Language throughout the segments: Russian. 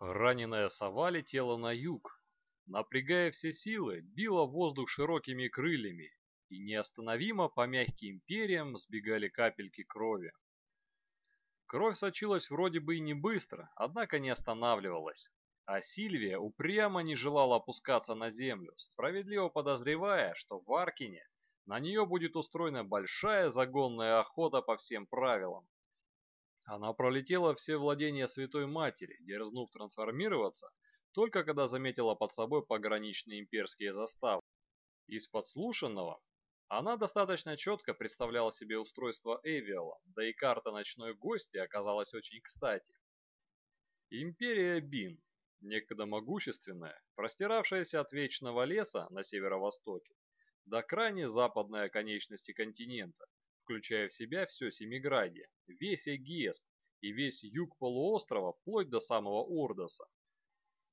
Раненая сова летела на юг, напрягая все силы, била воздух широкими крыльями, и неостановимо по мягким перьям сбегали капельки крови. Кровь сочилась вроде бы и не быстро, однако не останавливалась. А Сильвия упрямо не желала опускаться на землю, справедливо подозревая, что в Аркине на нее будет устроена большая загонная охота по всем правилам. Она пролетела все владения Святой Матери, дерзнув трансформироваться, только когда заметила под собой пограничные имперские заставы. Из подслушанного она достаточно четко представляла себе устройство Эвиала, да и карта ночной гости оказалась очень кстати. Империя Бин, некогда могущественная, простиравшаяся от Вечного леса на северо-востоке до крайней западной оконечности континента, включая в себя все Семиградие, весь Эгест и весь юг полуострова вплоть до самого Ордоса.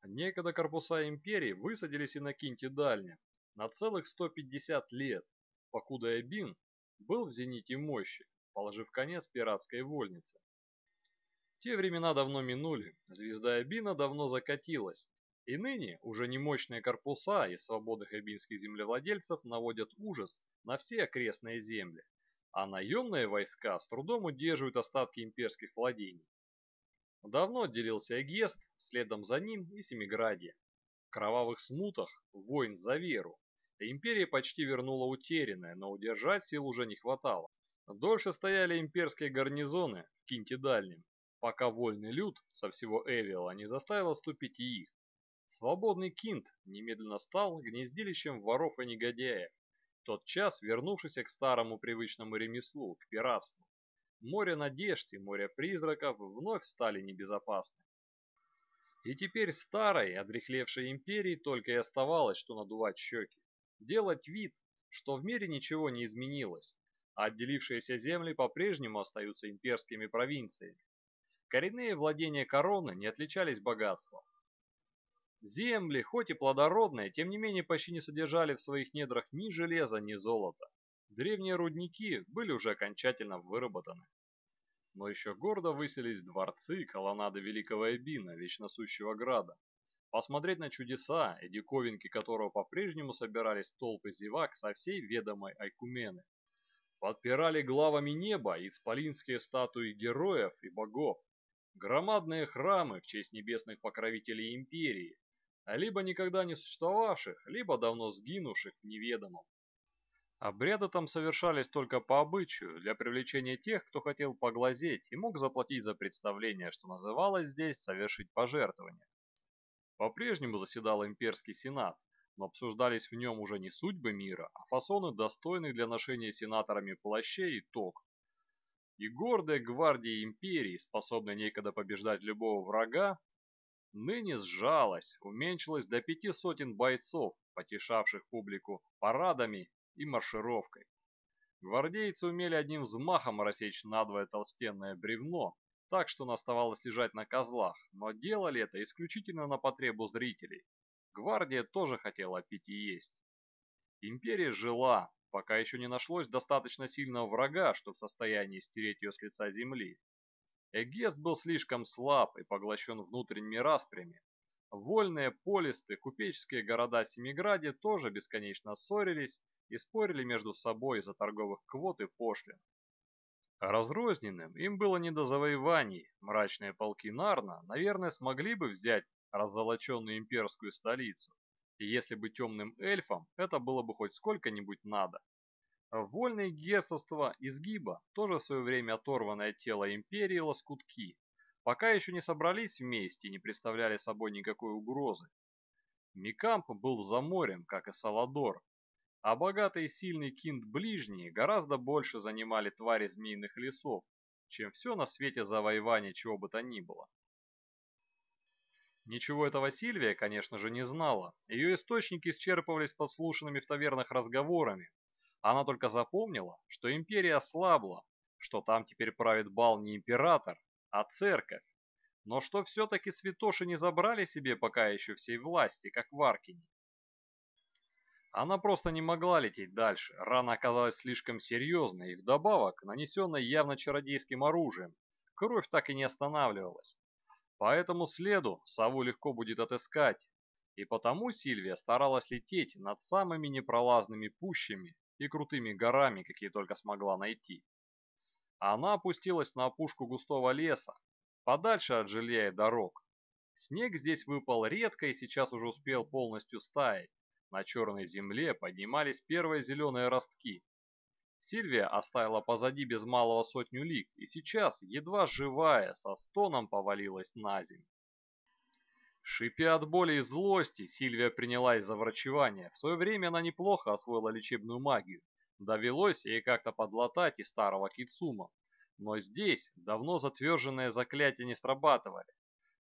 Некогда корпуса империи высадились и на Кинте Дальнем на целых 150 лет, покуда Эбин был в зените мощи, положив конец пиратской вольнице. Те времена давно минули, звезда Эбина давно закатилась, и ныне уже не мощные корпуса из свободных эбинских землевладельцев наводят ужас на все окрестные земли, а наемные войска с трудом удерживают остатки имперских владений. Давно отделился Эгест, следом за ним и Семиградия. В кровавых смутах войн за веру, Империя почти вернула утерянное, но удержать сил уже не хватало. Дольше стояли имперские гарнизоны в Кинте Дальнем, пока вольный люд со всего Эвиала не заставил отступить и их. Свободный Кинт немедленно стал гнездилищем воров и негодяев, тот час вернувшийся к старому привычному ремеслу, к пиратству. Море надежд и море призраков вновь стали небезопасны. И теперь старой, одрехлевшей империи только и оставалось, что надувать щеки делать вид, что в мире ничего не изменилось, а отделившиеся земли по-прежнему остаются имперскими провинциями. Коренные владения короны не отличались богатством. Земли, хоть и плодородные, тем не менее почти не содержали в своих недрах ни железа, ни золота. Древние рудники были уже окончательно выработаны. Но еще гордо выселись дворцы колоннады Великого Эбина, вечно сущего града, посмотреть на чудеса и диковинки которого по-прежнему собирались толпы зевак со всей ведомой Айкумены. Подпирали главами неба исполинские статуи героев и богов, громадные храмы в честь небесных покровителей империи, либо никогда не существовавших, либо давно сгинувших в неведомом. Обряды там совершались только по обычаю, для привлечения тех, кто хотел поглазеть и мог заплатить за представление, что называлось здесь «совершить пожертвование». По-прежнему заседал имперский сенат, но обсуждались в нем уже не судьбы мира, а фасоны достойных для ношения сенаторами плащей и ток. И гордая гвардия империи, способная некогда побеждать любого врага, ныне сжалась, уменьшилась до пяти сотен бойцов, потешавших публику парадами и маршировкой. Гвардейцы умели одним взмахом рассечь надвое толстенное бревно, так что он оставалось лежать на козлах, но делали это исключительно на потребу зрителей. Гвардия тоже хотела пить и есть. Империя жила, пока еще не нашлось достаточно сильного врага, что в состоянии стереть ее с лица земли. Эгест был слишком слаб и поглощен внутренними распрями. Вольные полисты, купеческие города Семиграде тоже бесконечно ссорились и спорили между собой из-за торговых квот и пошлин. Разрозненным им было не до завоеваний. Мрачные полки Нарна, наверное, смогли бы взять раззолоченную имперскую столицу. И если бы темным эльфам это было бы хоть сколько-нибудь надо. Вольные герцогства изгиба, тоже в свое время оторванное тело империи лоскутки, пока еще не собрались вместе и не представляли собой никакой угрозы. Микамп был за морем, как и Саладор, а богатый и сильный кинт ближние гораздо больше занимали твари змеиных лесов, чем все на свете завоевания чего бы то ни было. Ничего этого Сильвия, конечно же, не знала. Ее источники исчерпывались подслушанными в тавернах разговорами. Она только запомнила, что империя ослабла, что там теперь правит бал не император, а церковь. Но что все-таки святоши не забрали себе пока еще всей власти, как в Аркине. Она просто не могла лететь дальше, рана оказалась слишком серьезной и вдобавок, нанесенной явно чародейским оружием, кровь так и не останавливалась. По этому следу сову легко будет отыскать, и потому Сильвия старалась лететь над самыми непролазными пущами и крутыми горами, какие только смогла найти. Она опустилась на опушку густого леса, подальше от жилья и дорог. Снег здесь выпал редко и сейчас уже успел полностью стаять. На черной земле поднимались первые зеленые ростки. Сильвия оставила позади без малого сотню лик и сейчас, едва живая, со стоном повалилась на землю. Шипя от боли и злости, Сильвия принялась за врачевание. В свое время она неплохо освоила лечебную магию. Довелось ей как-то подлатать и старого Кицума. Но здесь давно затверженные заклятия не срабатывали.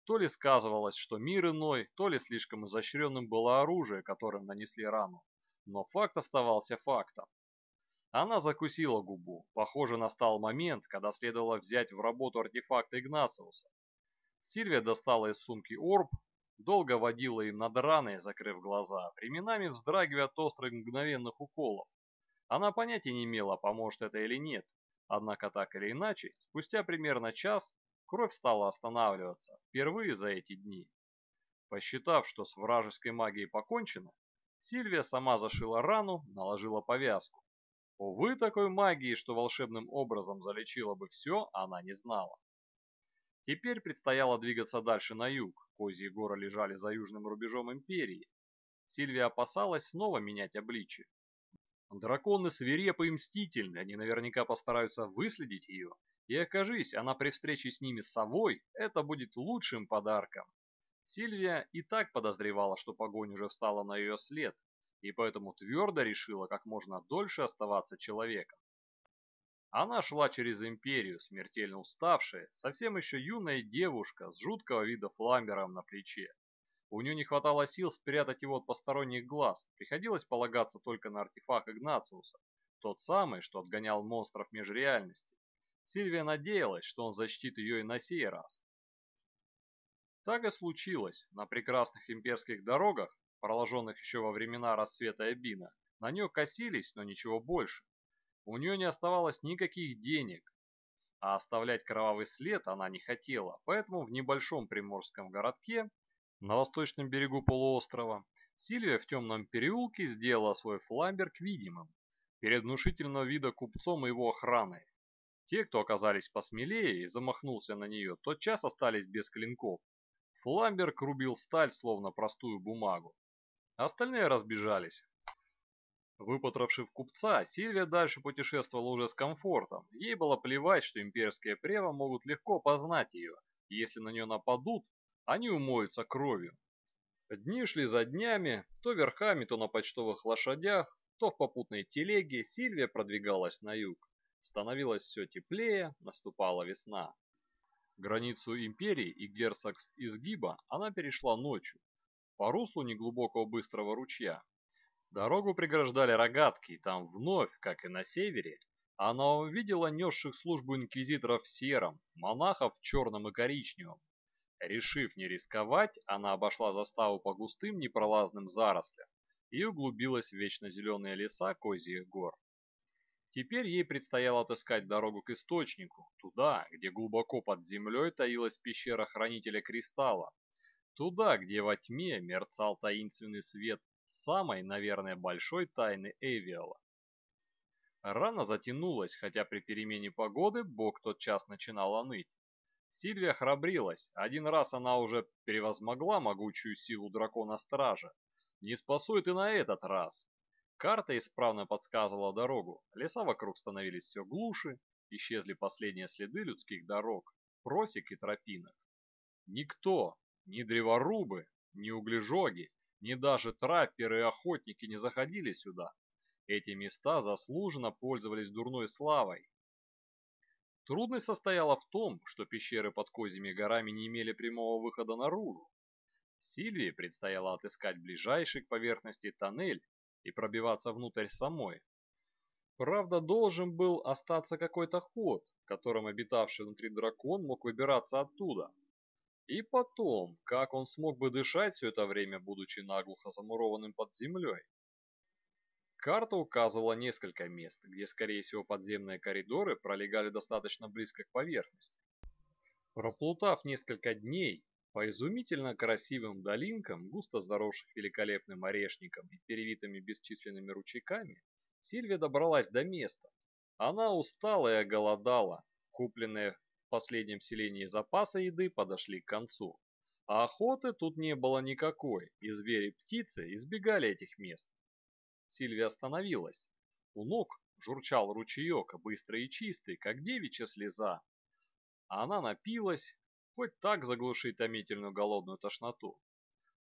То ли сказывалось, что мир иной, то ли слишком изощренным было оружие, которым нанесли рану. Но факт оставался фактом. Она закусила губу. Похоже, настал момент, когда следовало взять в работу артефакт Игнациуса. Сильвия достала из сумки орб, долго водила им над раной, закрыв глаза, временами вздрагивая от острых мгновенных уколов. Она понятия не имела, поможет это или нет, однако так или иначе, спустя примерно час кровь стала останавливаться, впервые за эти дни. Посчитав, что с вражеской магией покончено, Сильвия сама зашила рану, наложила повязку. Увы, такой магии, что волшебным образом залечила бы все, она не знала. Теперь предстояло двигаться дальше на юг. Козьи горы лежали за южным рубежом империи. Сильвия опасалась снова менять обличие. Драконы свирепы и мстительны, они наверняка постараются выследить ее. И окажись она при встрече с ними с совой, это будет лучшим подарком. Сильвия и так подозревала, что погонь уже встала на ее след, и поэтому твердо решила как можно дольше оставаться человеком. Она шла через империю, смертельно уставшая, совсем еще юная девушка с жуткого вида фламбером на плече. У нее не хватало сил спрятать его от посторонних глаз, приходилось полагаться только на артефакт Игнациуса, тот самый, что отгонял монстров межреальности. Сильвия надеялась, что он защитит ее и на сей раз. Так и случилось. На прекрасных имперских дорогах, проложенных еще во времена расцвета Эбина, на нее косились, но ничего больше. У нее не оставалось никаких денег, а оставлять кровавый след она не хотела, поэтому в небольшом приморском городке на восточном берегу полуострова Сильвия в темном переулке сделала свой фламберг видимым перед внушительного вида купцом и его охраной. Те, кто оказались посмелее и замахнулся на нее, тотчас остались без клинков. Фламберг рубил сталь, словно простую бумагу. Остальные разбежались, Выпотрошив купца, Сильвия дальше путешествовала уже с комфортом. Ей было плевать, что имперские прева могут легко познать ее, и если на нее нападут, они умоются кровью. Дни шли за днями, то верхами, то на почтовых лошадях, то в попутной телеге Сильвия продвигалась на юг. Становилось все теплее, наступала весна. Границу империи и герцогств изгиба она перешла ночью, по руслу неглубокого быстрого ручья, Дорогу преграждали рогатки, и там вновь, как и на севере, она увидела несших службу инквизиторов в сером, монахов в черном и коричневом. Решив не рисковать, она обошла заставу по густым непролазным зарослям и углубилась в вечно зеленые леса Козьих гор. Теперь ей предстояло отыскать дорогу к источнику, туда, где глубоко под землей таилась пещера Хранителя Кристалла, туда, где во тьме мерцал таинственный свет самой, наверное, большой тайны Эвиала. Рана затянулась, хотя при перемене погоды Бог тот час начинала ныть. Сильвия храбрилась, один раз она уже превозмогла могучую силу дракона-стража. Не спасует и на этот раз. Карта исправно подсказывала дорогу, леса вокруг становились все глуше, исчезли последние следы людских дорог, просек и тропинок. Никто, ни древорубы, ни углежоги, ни даже трапперы и охотники не заходили сюда. Эти места заслуженно пользовались дурной славой. Трудность состояла в том, что пещеры под Козьими горами не имели прямого выхода наружу. Сильвии предстояло отыскать ближайший к поверхности тоннель и пробиваться внутрь самой. Правда, должен был остаться какой-то ход, которым обитавший внутри дракон мог выбираться оттуда. И потом, как он смог бы дышать все это время, будучи наглухо замурованным под землей? Карта указывала несколько мест, где, скорее всего, подземные коридоры пролегали достаточно близко к поверхности. Проплутав несколько дней по изумительно красивым долинкам, густо заросших великолепным орешником и перевитыми бесчисленными ручейками, Сильвия добралась до места. Она устала и оголодала. Купленные в последнем селении запасы еды подошли к концу. А охоты тут не было никакой, и звери и птицы избегали этих мест. Сильвия остановилась. У ног журчал ручеек, быстрый и чистый, как девичья слеза. А она напилась, хоть так заглушить томительную голодную тошноту.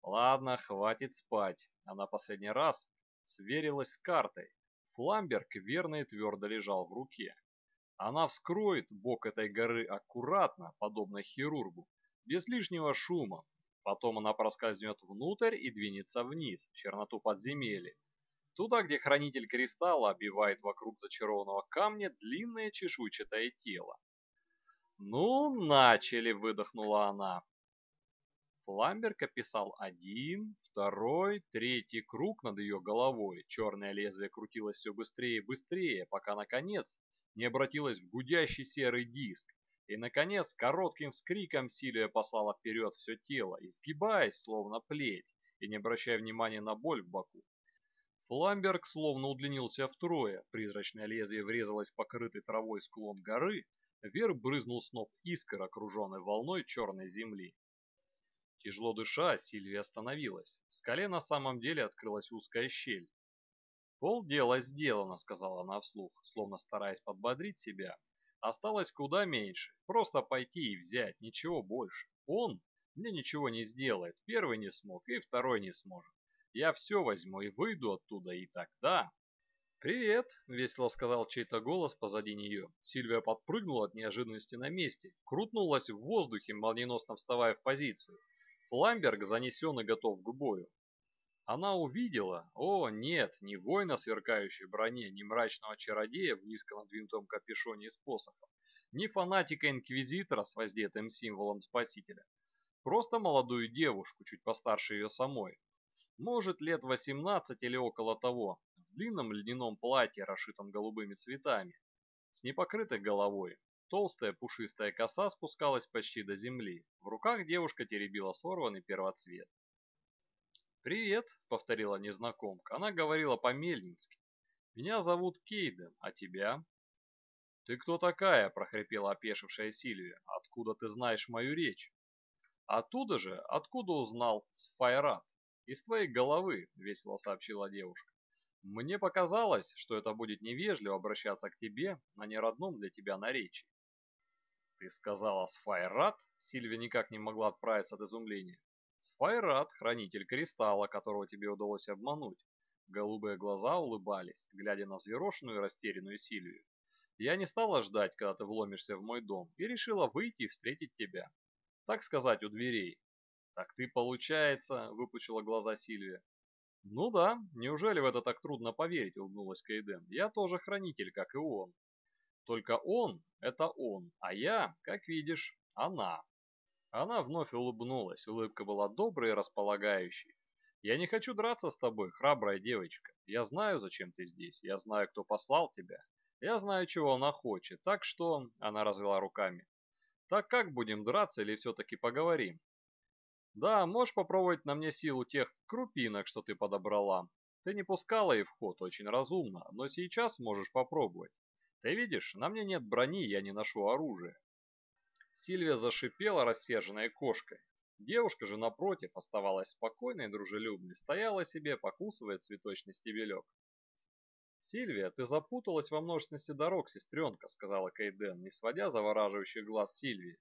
Ладно, хватит спать. Она последний раз сверилась с картой. Фламберг верно и твердо лежал в руке. Она вскроет бок этой горы аккуратно, подобно хирургу, без лишнего шума. Потом она проскользнет внутрь и двинется вниз, в черноту подземелья. Туда, где хранитель кристалла обивает вокруг зачарованного камня длинное чешуйчатое тело. «Ну, начали!» — выдохнула она. Фламберг описал один, второй, третий круг над ее головой. Черное лезвие крутилось все быстрее и быстрее, пока, наконец, не обратилось в гудящий серый диск. И, наконец, коротким вскриком Силия послала вперед все тело, изгибаясь, словно плеть, и не обращая внимания на боль в боку. Фламберг словно удлинился втрое, призрачное лезвие врезалось в покрытый травой склон горы, вверх брызнул сноп искр, окруженный волной черной земли. Тяжело дыша, Сильвия остановилась. В скале на самом деле открылась узкая щель. «Полдела сделано», — сказала она вслух, словно стараясь подбодрить себя. «Осталось куда меньше. Просто пойти и взять, ничего больше. Он мне ничего не сделает. Первый не смог, и второй не сможет. Я все возьму и выйду оттуда, и тогда...» «Привет!» — весело сказал чей-то голос позади нее. Сильвия подпрыгнула от неожиданности на месте, крутнулась в воздухе, молниеносно вставая в позицию. Фламберг занесен и готов к бою. Она увидела, о нет, не воина сверкающей броне, не мрачного чародея в низко надвинутом капюшоне из посохов, не фанатика-инквизитора с воздетым символом спасителя. Просто молодую девушку, чуть постарше ее самой. Может, лет 18 или около того, в длинном льняном платье, расшитом голубыми цветами, с непокрытой головой, Толстая пушистая коса спускалась почти до земли. В руках девушка теребила сорванный первоцвет. «Привет», — повторила незнакомка. Она говорила по-мельницки. «Меня зовут Кейден, а тебя?» «Ты кто такая?» — прохрипела опешившая Сильвия. «Откуда ты знаешь мою речь?» «Оттуда же, откуда узнал Сфайрат?» «Из твоей головы», — весело сообщила девушка. «Мне показалось, что это будет невежливо обращаться к тебе на неродном для тебя наречии. «Ты сказала Сфайрат?» Сильвия никак не могла отправиться от изумления. «Сфайрат, хранитель кристалла, которого тебе удалось обмануть». Голубые глаза улыбались, глядя на взъерошенную и растерянную Сильвию. «Я не стала ждать, когда ты вломишься в мой дом, и решила выйти и встретить тебя. Так сказать, у дверей». «Так ты, получается...» — выпучила глаза Сильвия. «Ну да, неужели в это так трудно поверить?» — улыбнулась Кейден. «Я тоже хранитель, как и он. Только он — это он, а я, как видишь, она. Она вновь улыбнулась, улыбка была доброй и располагающей. «Я не хочу драться с тобой, храбрая девочка. Я знаю, зачем ты здесь, я знаю, кто послал тебя. Я знаю, чего она хочет, так что...» — она развела руками. «Так как будем драться или все-таки поговорим?» «Да, можешь попробовать на мне силу тех крупинок, что ты подобрала. Ты не пускала их в ход очень разумно, но сейчас можешь попробовать. Ты видишь, на мне нет брони, я не ношу оружие. Сильвия зашипела рассерженной кошкой. Девушка же, напротив, оставалась спокойной и дружелюбной, стояла себе, покусывая цветочный стебелек. «Сильвия, ты запуталась во множественности дорог, сестренка», — сказала Кейден, не сводя завораживающих глаз Сильвии.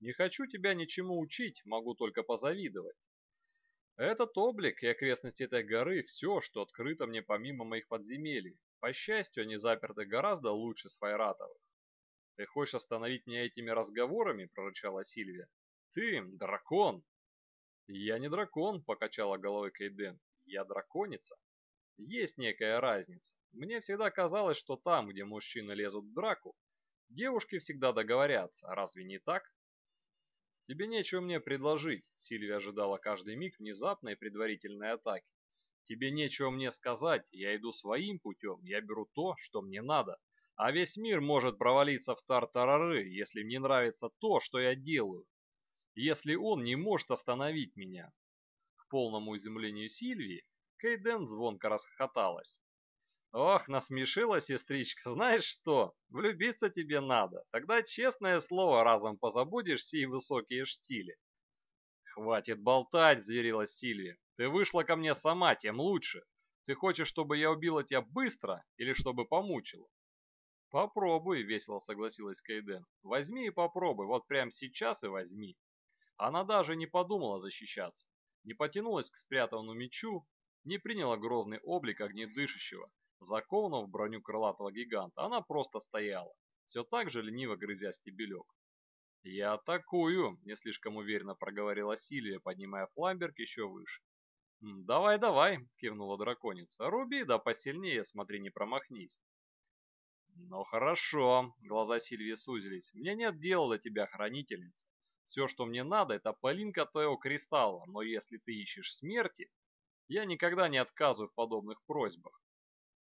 «Не хочу тебя ничему учить, могу только позавидовать. Этот облик и окрестности этой горы — все, что открыто мне помимо моих подземелий. По счастью, они заперты гораздо лучше Сфайратовых. «Ты хочешь остановить меня этими разговорами?» – прорычала Сильвия. «Ты дракон!» «Я не дракон», – покачала головой Кейден. «Я драконица». Есть некая разница. Мне всегда казалось, что там, где мужчины лезут в драку, девушки всегда договорятся. Разве не так? Тебе нечего мне предложить, Сильвия ожидала каждый миг внезапной предварительной атаки. Тебе нечего мне сказать, я иду своим путем, я беру то, что мне надо. А весь мир может провалиться в тартарары, если мне нравится то, что я делаю. Если он не может остановить меня. К полному изумлению Сильвии, Кейден звонко расхохоталась. «Ох, насмешила сестричка, знаешь что? Влюбиться тебе надо. Тогда, честное слово, разом позабудешь сии высокие штили». «Хватит болтать», — зверилась Сильвия. «Ты вышла ко мне сама, тем лучше. Ты хочешь, чтобы я убила тебя быстро или чтобы помучила?» «Попробуй», — весело согласилась Кейден. «Возьми и попробуй, вот прямо сейчас и возьми». Она даже не подумала защищаться, не потянулась к спрятанному мечу, не приняла грозный облик огнедышащего, закованного в броню крылатого гиганта. Она просто стояла, все так же лениво грызя стебелек. «Я атакую», — не слишком уверенно проговорила Сильвия, поднимая фламберг еще выше. «Давай, давай», — кивнула драконица. «Руби, да посильнее, смотри, не промахнись». «Ну хорошо», — глаза Сильвии сузились. «Мне нет дела до тебя, хранительница. Все, что мне надо, это полинка твоего кристалла, но если ты ищешь смерти, я никогда не отказываю в подобных просьбах.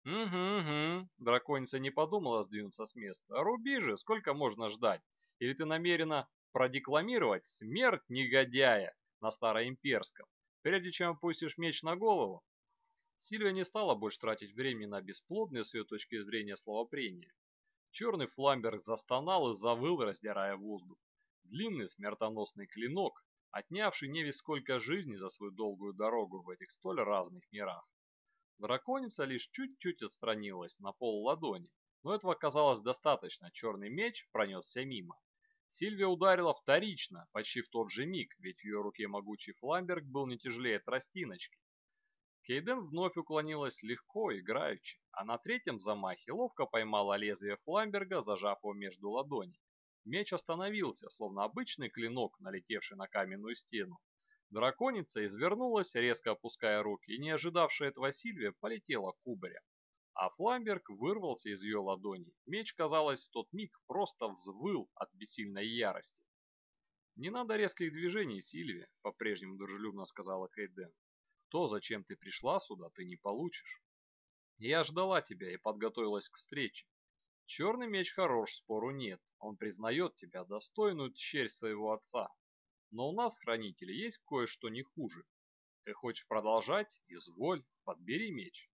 «Угу, угу», — драконица не подумала сдвинуться с места. «Руби же, сколько можно ждать? Или ты намерена продекламировать смерть негодяя на староимперском, прежде чем опустишь меч на голову?» Сильвия не стала больше тратить время на бесплодные с ее точки зрения словопрения. Черный фламберг застонал и завыл, раздирая воздух. Длинный смертоносный клинок, отнявший не весь сколько жизни за свою долгую дорогу в этих столь разных мирах. Драконица лишь чуть-чуть отстранилась на пол ладони, но этого оказалось достаточно, черный меч пронесся мимо. Сильвия ударила вторично, почти в тот же миг, ведь в ее руке могучий фламберг был не тяжелее тростиночки. Кейден вновь уклонилась легко, играючи, а на третьем замахе ловко поймала лезвие фламберга, зажав его между ладоней. Меч остановился, словно обычный клинок, налетевший на каменную стену. Драконица извернулась, резко опуская руки, и не ожидавшая этого Сильвия полетела кубаря. А Фламберг вырвался из ее ладоней. Меч, казалось, в тот миг просто взвыл от бессильной ярости. «Не надо резких движений, Сильвия», — по-прежнему дружелюбно сказала Кейден. «То, зачем ты пришла сюда, ты не получишь. Я ждала тебя и подготовилась к встрече. Черный меч хорош, спору нет. Он признает тебя достойную тщерь своего отца. Но у нас, хранители, есть кое-что не хуже. Ты хочешь продолжать? Изволь, подбери меч.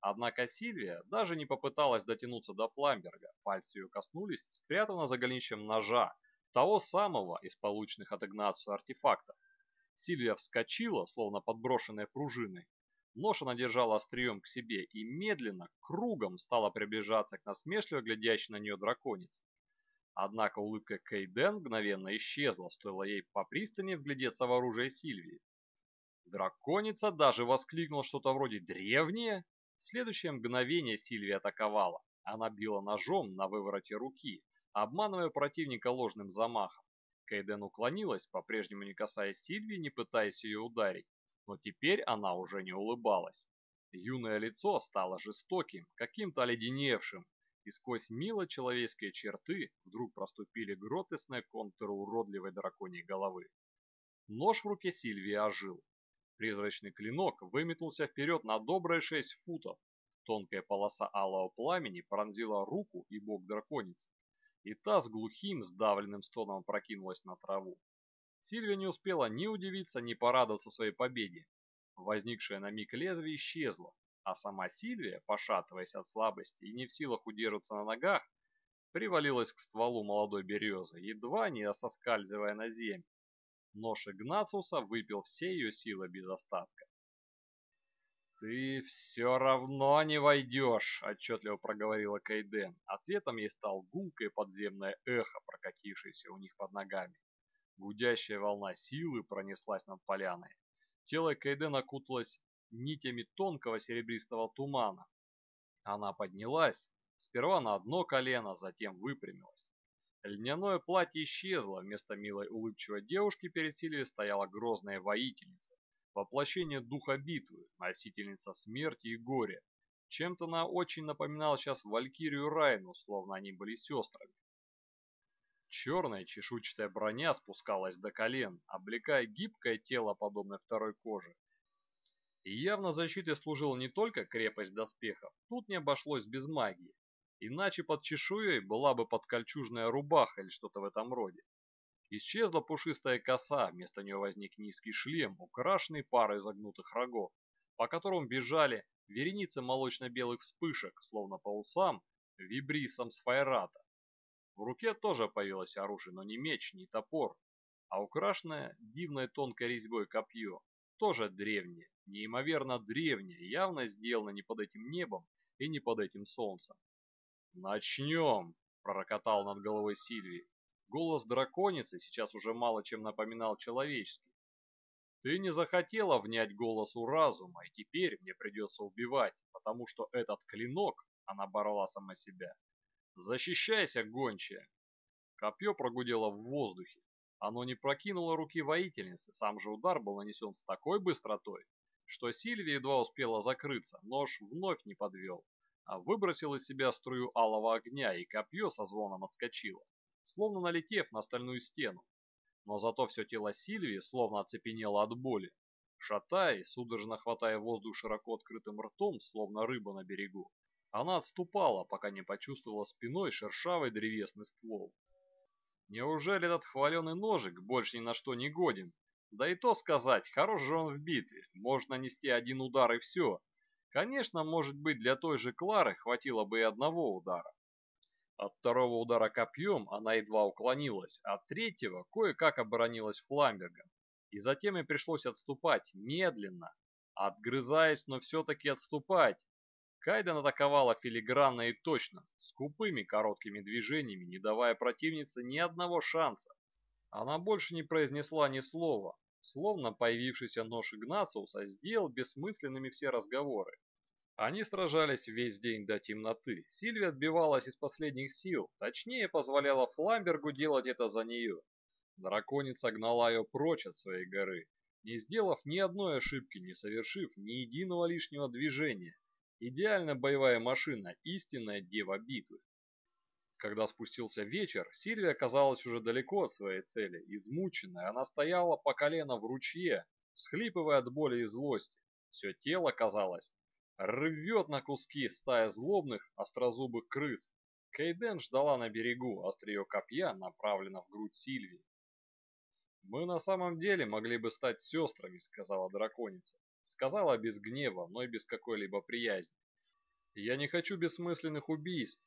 Однако Сильвия даже не попыталась дотянуться до Фламберга. Пальцы ее коснулись спрятанного за голенищем ножа, того самого из полученных от Игнациуса артефактов. Сильвия вскочила, словно подброшенная пружиной, Нож она держала острием к себе и медленно, кругом стала приближаться к насмешливо глядящей на нее драконице. Однако улыбка Кейден мгновенно исчезла, стоило ей по пристани вглядеться в оружие Сильвии. Драконица даже воскликнула что-то вроде «древнее». В следующее мгновение Сильвия атаковала. Она била ножом на вывороте руки, обманывая противника ложным замахом. Кейден уклонилась, по-прежнему не касаясь Сильвии, не пытаясь ее ударить но теперь она уже не улыбалась. Юное лицо стало жестоким, каким-то оледеневшим, и сквозь мило человеческие черты вдруг проступили гротесные контуры уродливой драконьей головы. Нож в руке Сильвии ожил. Призрачный клинок выметнулся вперед на добрые шесть футов. Тонкая полоса алого пламени пронзила руку и бок драконицы, и та с глухим сдавленным стоном прокинулась на траву. Сильвия не успела ни удивиться, ни порадоваться своей победе. Возникшее на миг лезвие исчезло, а сама Сильвия, пошатываясь от слабости и не в силах удержаться на ногах, привалилась к стволу молодой березы, едва не соскальзывая на землю. Нож Игнациуса выпил все ее силы без остатка. «Ты все равно не войдешь», — отчетливо проговорила Кейден. Ответом ей стал гулкое подземное эхо, прокатившееся у них под ногами. Гудящая волна силы пронеслась над поляной. Тело Кейден окуталось нитями тонкого серебристого тумана. Она поднялась, сперва на одно колено, затем выпрямилась. Льняное платье исчезло, вместо милой улыбчивой девушки перед Сильвией стояла грозная воительница, воплощение духа битвы, носительница смерти и горя. Чем-то она очень напоминала сейчас Валькирию Райну, словно они были сестрами. Черная чешуйчатая броня спускалась до колен, облекая гибкое тело, подобное второй коже. И явно защитой служила не только крепость доспехов, тут не обошлось без магии. Иначе под чешуей была бы подкольчужная рубаха или что-то в этом роде. Исчезла пушистая коса, вместо нее возник низкий шлем, украшенный парой загнутых рогов, по которым бежали вереницы молочно-белых вспышек, словно по усам, вибрисом сфайрата. В руке тоже появилось оружие, но не меч, не топор, а украшенное дивной тонкой резьбой копье, тоже древнее, неимоверно древнее, явно сделано не под этим небом и не под этим солнцем. «Начнем!» — пророкотал над головой Сильвии. Голос драконицы сейчас уже мало чем напоминал человеческий. «Ты не захотела внять голосу разума, и теперь мне придется убивать, потому что этот клинок, — она борола сама себя, — защищайся, гончая!» Копье прогудело в воздухе. Оно не прокинуло руки воительницы, сам же удар был нанесен с такой быстротой, что Сильвия едва успела закрыться, нож вновь не подвел а выбросил из себя струю алого огня, и копье со звоном отскочило, словно налетев на стальную стену. Но зато все тело Сильвии словно оцепенело от боли. Шатаясь, судорожно хватая воздух широко открытым ртом, словно рыба на берегу, она отступала, пока не почувствовала спиной шершавый древесный ствол. Неужели этот хваленый ножик больше ни на что не годен? Да и то сказать, хорош же он в битве, можно нанести один удар и все, Конечно, может быть, для той же Клары хватило бы и одного удара. От второго удара копьем она едва уклонилась, а от третьего кое-как оборонилась фламбергом. И затем ей пришлось отступать, медленно, отгрызаясь, но все-таки отступать. Кайден атаковала филигранно и точно, скупыми короткими движениями, не давая противнице ни одного шанса. Она больше не произнесла ни слова, словно появившийся нож Игнациуса сделал бессмысленными все разговоры. Они сражались весь день до темноты. Сильвия отбивалась из последних сил, точнее позволяла Фламбергу делать это за нее. Драконица гнала ее прочь от своей горы, не сделав ни одной ошибки, не совершив ни единого лишнего движения. Идеальная боевая машина, истинная дева битвы. Когда спустился вечер, Сильвия оказалась уже далеко от своей цели. Измученная, она стояла по колено в ручье, схлипывая от боли и злости. Все тело, казалось, рвет на куски стая злобных, острозубых крыс. Кейден ждала на берегу, острие копья направлено в грудь Сильвии. «Мы на самом деле могли бы стать сестрами», — сказала драконица. Сказала без гнева, но и без какой-либо приязни. «Я не хочу бессмысленных убийств.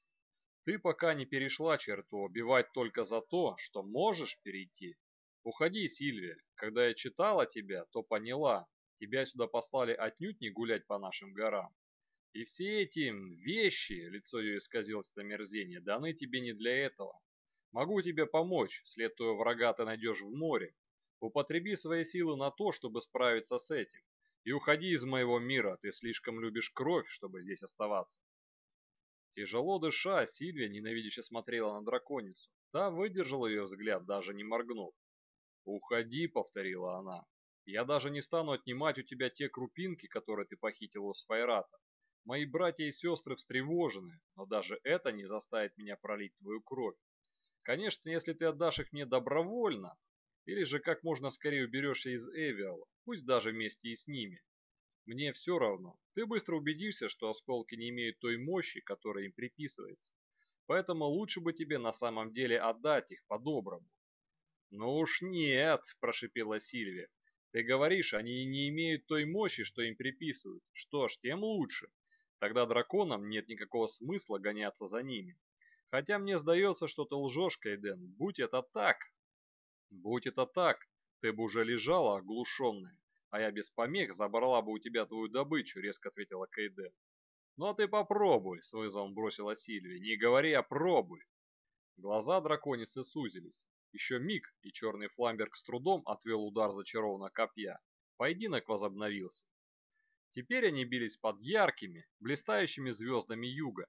Ты пока не перешла черту, убивать только за то, что можешь перейти. Уходи, Сильвия. Когда я читала тебя, то поняла, Тебя сюда послали отнюдь не гулять по нашим горам. И все эти вещи, лицо ее исказилось от омерзения, даны тебе не для этого. Могу тебе помочь, след твоего врага ты найдешь в море. Употреби свои силы на то, чтобы справиться с этим. И уходи из моего мира, ты слишком любишь кровь, чтобы здесь оставаться. Тяжело дыша, Сильвия ненавидяще смотрела на драконицу. Та выдержала ее взгляд, даже не моргнув. «Уходи», — повторила она. Я даже не стану отнимать у тебя те крупинки, которые ты похитил у Сфайрата. Мои братья и сестры встревожены, но даже это не заставит меня пролить твою кровь. Конечно, если ты отдашь их мне добровольно, или же как можно скорее уберешься из Эвиала, пусть даже вместе и с ними. Мне все равно. Ты быстро убедишься, что осколки не имеют той мощи, которая им приписывается. Поэтому лучше бы тебе на самом деле отдать их по-доброму. «Ну уж нет», – прошипела Сильвия. Ты говоришь, они не имеют той мощи, что им приписывают. Что ж, тем лучше. Тогда драконам нет никакого смысла гоняться за ними. Хотя мне сдается, что ты лжешь, Кайден. Будь это так. Будь это так, ты бы уже лежала оглушенная, а я без помех забрала бы у тебя твою добычу, резко ответила Кайден. Ну а ты попробуй, с вызовом бросила Сильвия. Не говори, а пробуй. Глаза драконицы сузились. Еще миг, и черный фламберг с трудом отвел удар зачарованного копья. Поединок возобновился. Теперь они бились под яркими, блистающими звездами юга.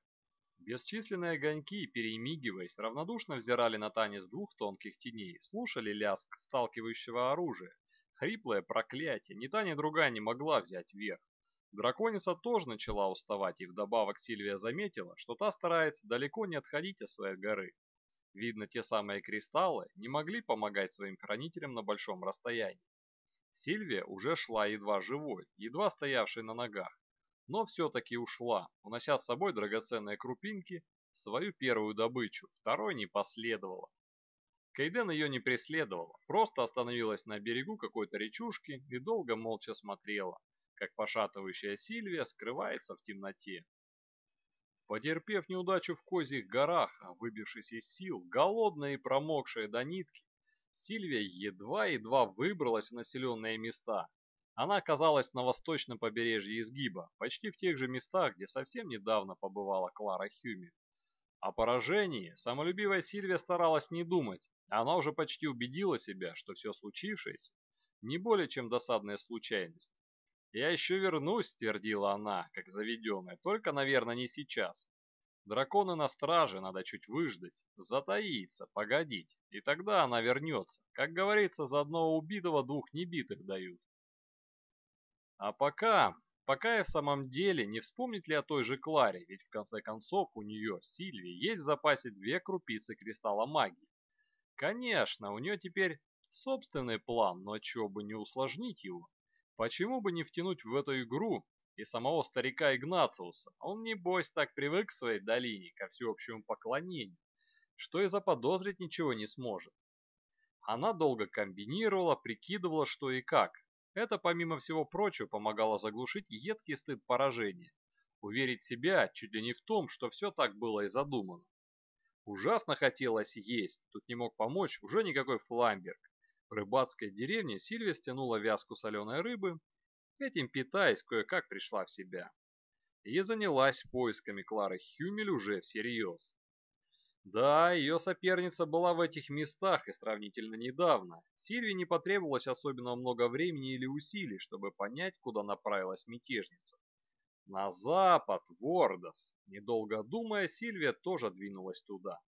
Бесчисленные огоньки, перемигиваясь, равнодушно взирали на танец двух тонких теней, слушали лязг сталкивающего оружия. Хриплое проклятие, ни та, ни другая не могла взять верх. Драконица тоже начала уставать, и вдобавок Сильвия заметила, что та старается далеко не отходить от своей горы. Видно, те самые кристаллы не могли помогать своим хранителям на большом расстоянии. Сильвия уже шла едва живой, едва стоявшей на ногах, но все-таки ушла, унося с собой драгоценные крупинки свою первую добычу, второй не последовало. Кейден ее не преследовала, просто остановилась на берегу какой-то речушки и долго молча смотрела, как пошатывающая Сильвия скрывается в темноте. Потерпев неудачу в Козьих горах, а выбившись из сил, голодная и промокшая до нитки, Сильвия едва-едва выбралась в населенные места. Она оказалась на восточном побережье изгиба, почти в тех же местах, где совсем недавно побывала Клара Хьюми. О поражении самолюбивая Сильвия старалась не думать, она уже почти убедила себя, что все случившееся не более чем досадная случайность. «Я еще вернусь», — твердила она, как заведенная, — «только, наверное, не сейчас. Драконы на страже, надо чуть выждать, затаиться, погодить, и тогда она вернется. Как говорится, за одного убитого двух небитых дают». А пока, пока я в самом деле не вспомнит ли о той же Кларе, ведь в конце концов у нее, Сильвии, есть в запасе две крупицы кристалла магии. Конечно, у нее теперь собственный план, но чего бы не усложнить его? Почему бы не втянуть в эту игру и самого старика Игнациуса? Он, небось, так привык к своей долине, ко всеобщему поклонению, что и заподозрить ничего не сможет. Она долго комбинировала, прикидывала, что и как. Это, помимо всего прочего, помогало заглушить едкий стыд поражения, уверить себя чуть ли не в том, что все так было и задумано. Ужасно хотелось есть, тут не мог помочь уже никакой фламберг. В рыбацкой деревне Сильвия стянула вязку соленой рыбы, этим питаясь, кое-как пришла в себя. И занялась поисками Клары Хюмель уже всерьез. Да, ее соперница была в этих местах и сравнительно недавно. Сильвии не потребовалось особенно много времени или усилий, чтобы понять, куда направилась мятежница. На запад, в Ордос. Недолго думая, Сильвия тоже двинулась туда.